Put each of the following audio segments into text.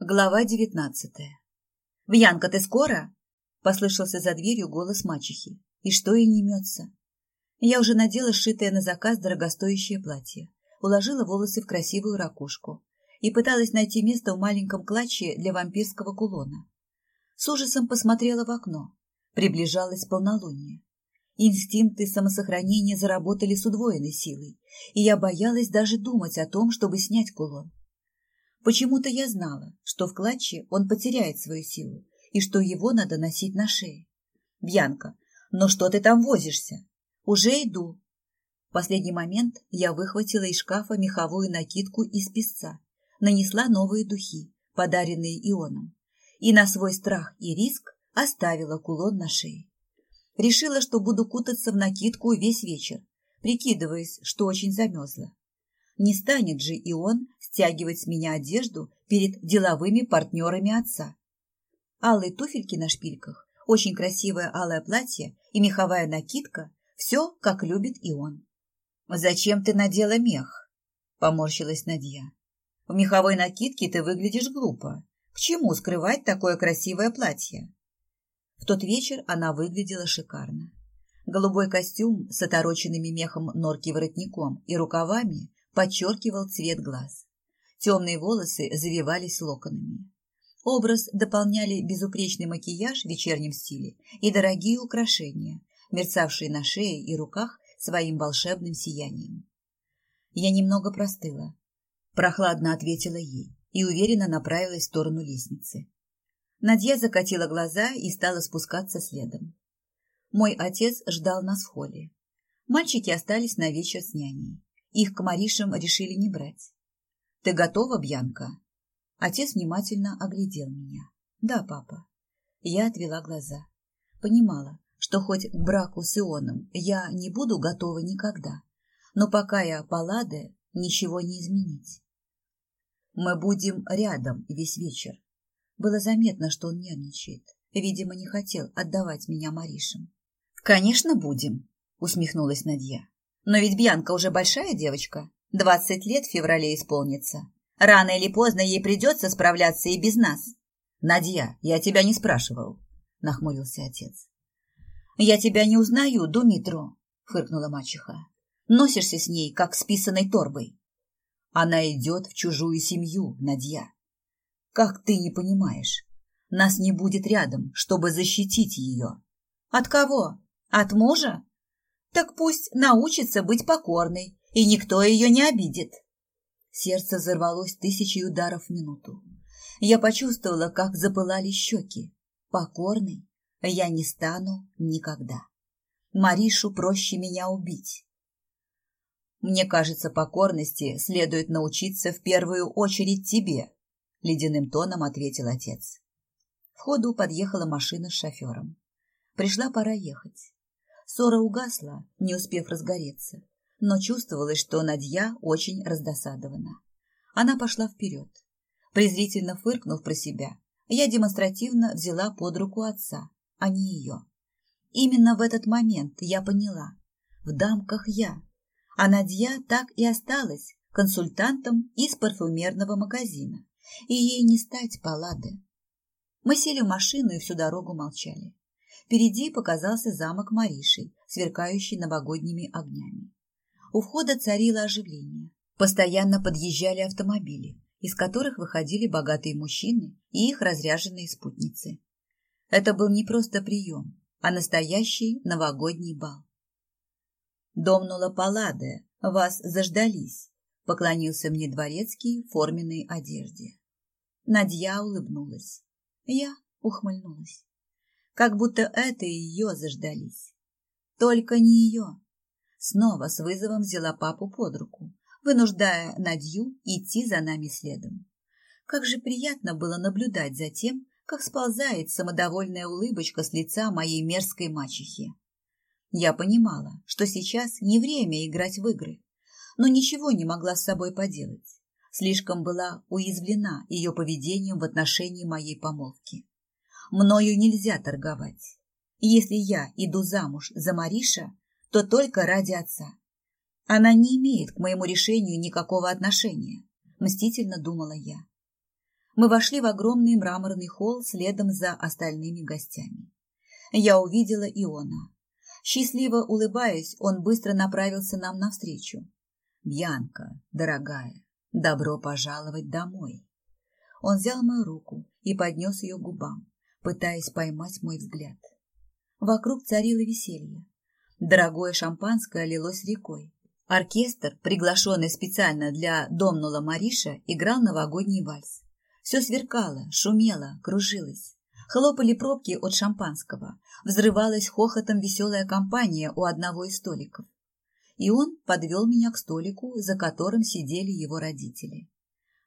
Глава девятнадцатая. «Бьянка, ты скоро?» – послышался за дверью голос мачехи. «И что и не мется?» Я уже надела сшитое на заказ дорогостоящее платье, уложила волосы в красивую ракушку и пыталась найти место в маленьком клатче для вампирского кулона. С ужасом посмотрела в окно. Приближалось полнолуние. Инстинкты самосохранения заработали с удвоенной силой, и я боялась даже думать о том, чтобы снять кулон. Почему-то я знала, что в клатче он потеряет свою силу и что его надо носить на шее. «Бьянка, ну что ты там возишься?» «Уже иду». В последний момент я выхватила из шкафа меховую накидку из песца, нанесла новые духи, подаренные Ионом, и на свой страх и риск оставила кулон на шее. Решила, что буду кутаться в накидку весь вечер, прикидываясь, что очень замерзла. Не станет же и он стягивать с меня одежду перед деловыми партнерами отца. Алые туфельки на шпильках, очень красивое алое платье и меховая накидка – все, как любит и он. «Зачем ты надела мех?» – поморщилась Надья. «В меховой накидке ты выглядишь глупо. К чему скрывать такое красивое платье?» В тот вечер она выглядела шикарно. Голубой костюм с отороченными мехом норки воротником и рукавами подчеркивал цвет глаз. Темные волосы завивались локонами. Образ дополняли безупречный макияж в вечернем стиле и дорогие украшения, мерцавшие на шее и руках своим волшебным сиянием. Я немного простыла. Прохладно ответила ей и уверенно направилась в сторону лестницы. Надя закатила глаза и стала спускаться следом. Мой отец ждал нас в холле. Мальчики остались на вечер с няней. Их к Маришам решили не брать. «Ты готова, Бьянка?» Отец внимательно оглядел меня. «Да, папа». Я отвела глаза. Понимала, что хоть к браку с Ионом я не буду готова никогда, но пока я Палладе, ничего не изменить. Мы будем рядом весь вечер. Было заметно, что он нервничает. Видимо, не хотел отдавать меня Маришам. «Конечно, будем», — усмехнулась Надья. Но ведь Бьянка уже большая девочка. Двадцать лет в феврале исполнится. Рано или поздно ей придется справляться и без нас. Надя, я тебя не спрашивал, нахмурился отец. Я тебя не узнаю, Думитро, фыркнула мачеха. Носишься с ней, как с писаной торбой. Она идет в чужую семью, Надя. Как ты не понимаешь? Нас не будет рядом, чтобы защитить ее. От кого? От мужа? Так пусть научится быть покорной, и никто ее не обидит. Сердце взорвалось тысячей ударов в минуту. Я почувствовала, как запылали щеки. Покорной я не стану никогда. Маришу проще меня убить. Мне кажется, покорности следует научиться в первую очередь тебе, ледяным тоном ответил отец. В ходу подъехала машина с шофером. Пришла пора ехать. Ссора угасла, не успев разгореться, но чувствовалось, что Надья очень раздосадована. Она пошла вперед. Презрительно фыркнув про себя, я демонстративно взяла под руку отца, а не ее. Именно в этот момент я поняла. В дамках я, а Надья так и осталась консультантом из парфюмерного магазина, и ей не стать палады. Мы сели в машину и всю дорогу молчали. Впереди показался замок Мариши, сверкающий новогодними огнями. У входа царило оживление. Постоянно подъезжали автомобили, из которых выходили богатые мужчины и их разряженные спутницы. Это был не просто прием, а настоящий новогодний бал. «Домнула Палладе, вас заждались», — поклонился мне дворецкий в форменной одежде. Надья улыбнулась. Я ухмыльнулась как будто это ее заждались. Только не ее. Снова с вызовом взяла папу под руку, вынуждая Надью идти за нами следом. Как же приятно было наблюдать за тем, как сползает самодовольная улыбочка с лица моей мерзкой мачехи. Я понимала, что сейчас не время играть в игры, но ничего не могла с собой поделать. Слишком была уязвлена ее поведением в отношении моей помолвки. Мною нельзя торговать. Если я иду замуж за Мариша, то только ради отца. Она не имеет к моему решению никакого отношения, мстительно думала я. Мы вошли в огромный мраморный холл следом за остальными гостями. Я увидела Иона. Счастливо улыбаясь, он быстро направился нам навстречу. «Бьянка, дорогая, добро пожаловать домой!» Он взял мою руку и поднес ее к губам, пытаясь поймать мой взгляд. Вокруг царило веселье. Дорогое шампанское лилось рекой. Оркестр, приглашенный специально для Домнула Мариша, играл новогодний вальс. Все сверкало, шумело, кружилось. Хлопали пробки от шампанского. Взрывалась хохотом веселая компания у одного из столиков. И он подвел меня к столику, за которым сидели его родители.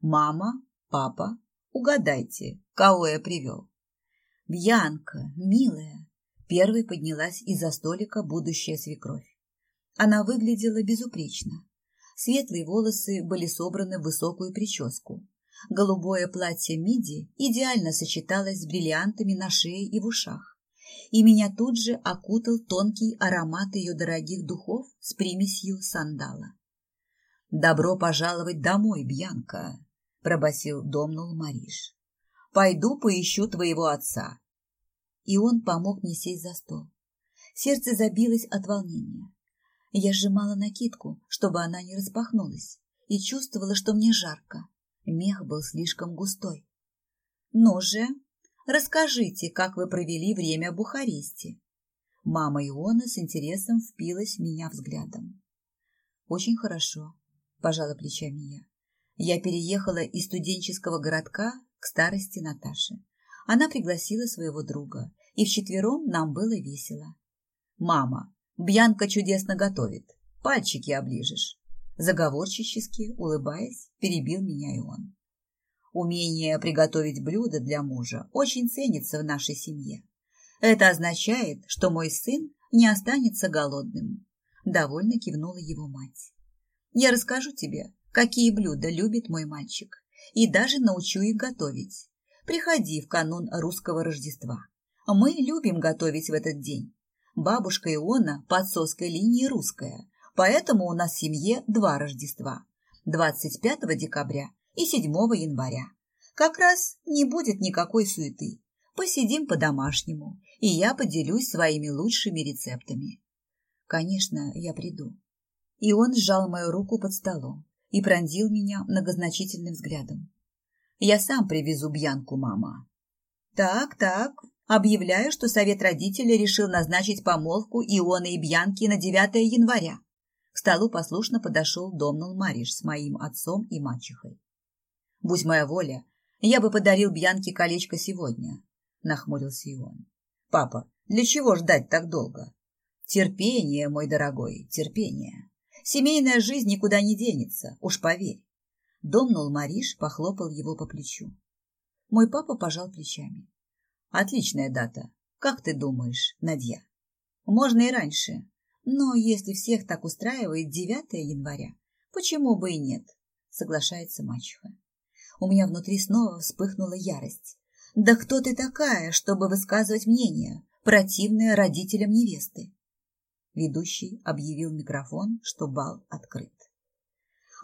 «Мама, папа, угадайте, кого я привел?» «Бьянка, милая!» Первой поднялась из-за столика будущая свекровь. Она выглядела безупречно. Светлые волосы были собраны в высокую прическу. Голубое платье миди идеально сочеталось с бриллиантами на шее и в ушах. И меня тут же окутал тонкий аромат ее дорогих духов с примесью сандала. «Добро пожаловать домой, Бьянка!» – пробасил домнул Мариш. «Пойду поищу твоего отца». И он помог мне сесть за стол. Сердце забилось от волнения. Я сжимала накидку, чтобы она не распахнулась, и чувствовала, что мне жарко. Мех был слишком густой. «Ну же, расскажите, как вы провели время в Бухаресте?» Мама Иона с интересом впилась в меня взглядом. «Очень хорошо», – пожала плечами я. Я переехала из студенческого городка к старости Наташи. Она пригласила своего друга, и вчетвером нам было весело. «Мама, Бьянка чудесно готовит, пальчики оближешь. Заговорчически, улыбаясь, перебил меня и он. Умение приготовить блюдо для мужа очень ценится в нашей семье. Это означает, что мой сын не останется голодным. Довольно кивнула его мать. Я расскажу тебе, какие блюда любит мой мальчик, и даже научу их готовить. Приходи в канун русского Рождества. Мы любим готовить в этот день. Бабушка Иона по отцовской линии русская, поэтому у нас в семье два Рождества – 25 декабря и 7 января. Как раз не будет никакой суеты. Посидим по-домашнему, и я поделюсь своими лучшими рецептами. Конечно, я приду. И он сжал мою руку под столом и пронзил меня многозначительным взглядом. Я сам привезу Бьянку, мама. Так, так, Объявляю, что совет родителей решил назначить помолвку Ионы и Бьянки на 9 января. К столу послушно подошел Домнул Мариш с моим отцом и мачехой. «Будь моя воля, я бы подарил Бьянке колечко сегодня», — нахмурился Ион. «Папа, для чего ждать так долго?» «Терпение, мой дорогой, терпение. Семейная жизнь никуда не денется, уж поверь». Домнул Мариш похлопал его по плечу. Мой папа пожал плечами. Отличная дата. Как ты думаешь, Надья? Можно и раньше. Но если всех так устраивает 9 января, почему бы и нет? Соглашается мачеха. У меня внутри снова вспыхнула ярость. Да кто ты такая, чтобы высказывать мнение, противное родителям невесты? Ведущий объявил микрофон, что бал открыт.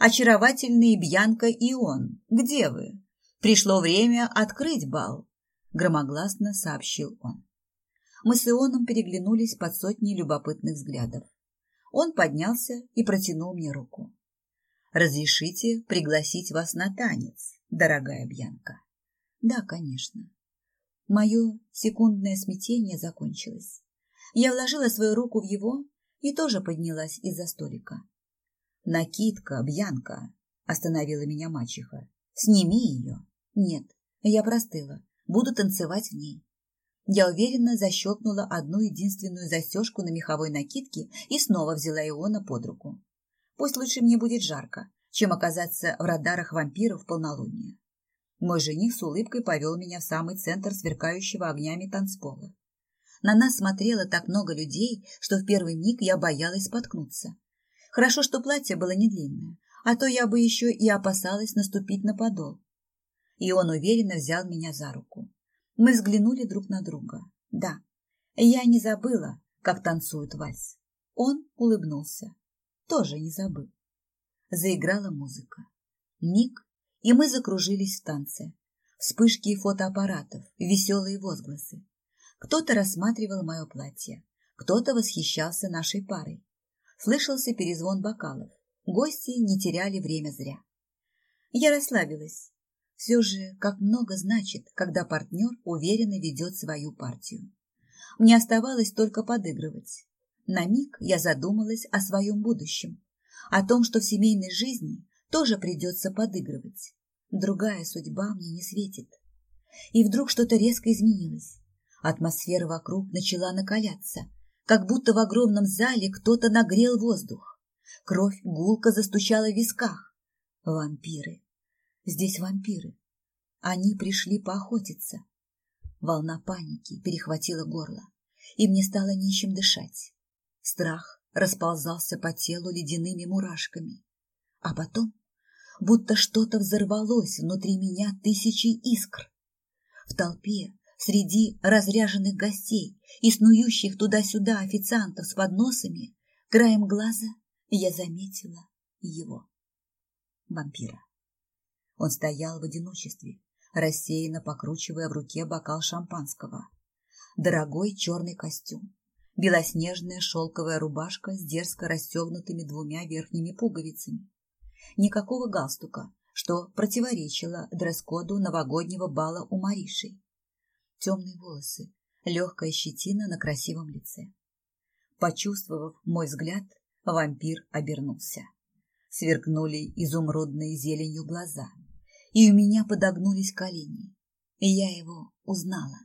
Очаровательный Бьянка и он, где вы? Пришло время открыть бал громогласно сообщил он. Мы с Ионом переглянулись под сотней любопытных взглядов. Он поднялся и протянул мне руку. «Разрешите пригласить вас на танец, дорогая Бьянка?» «Да, конечно». Мое секундное смятение закончилось. Я вложила свою руку в его и тоже поднялась из-за столика. «Накидка, Бьянка!» – остановила меня мачеха. «Сними ее!» «Нет, я простыла. Буду танцевать в ней. Я уверенно защелкнула одну единственную застежку на меховой накидке и снова взяла Иона под руку. Пусть лучше мне будет жарко, чем оказаться в радарах вампиров в полнолуние. Мой жених с улыбкой повел меня в самый центр сверкающего огнями танцпола. На нас смотрело так много людей, что в первый миг я боялась споткнуться. Хорошо, что платье было не длинное, а то я бы еще и опасалась наступить на подол и он уверенно взял меня за руку. Мы взглянули друг на друга. Да, я не забыла, как танцуют вальс. Он улыбнулся. Тоже не забыл. Заиграла музыка. Миг, и мы закружились в танце. Вспышки фотоаппаратов, веселые возгласы. Кто-то рассматривал мое платье, кто-то восхищался нашей парой. Слышался перезвон бокалов. Гости не теряли время зря. Я расслабилась. Все же, как много значит, когда партнер уверенно ведет свою партию. Мне оставалось только подыгрывать. На миг я задумалась о своем будущем, о том, что в семейной жизни тоже придется подыгрывать. Другая судьба мне не светит. И вдруг что-то резко изменилось. Атмосфера вокруг начала накаляться, как будто в огромном зале кто-то нагрел воздух. Кровь гулко застучала в висках. Вампиры. Здесь вампиры. Они пришли поохотиться. Волна паники перехватила горло, и мне стало нечем дышать. Страх расползался по телу ледяными мурашками. А потом будто что-то взорвалось внутри меня тысячи искр. В толпе, среди разряженных гостей и снующих туда-сюда официантов с подносами, краем глаза я заметила его, вампира. Он стоял в одиночестве, рассеянно покручивая в руке бокал шампанского. Дорогой черный костюм, белоснежная шелковая рубашка с дерзко расстегнутыми двумя верхними пуговицами, никакого галстука, что противоречило дресс-коду новогоднего бала у Мариши. Темные волосы, легкая щетина на красивом лице. Почувствовав мой взгляд, вампир обернулся. Сверкнули изумрудные зеленью глаза, и у меня подогнулись колени. И я его узнала.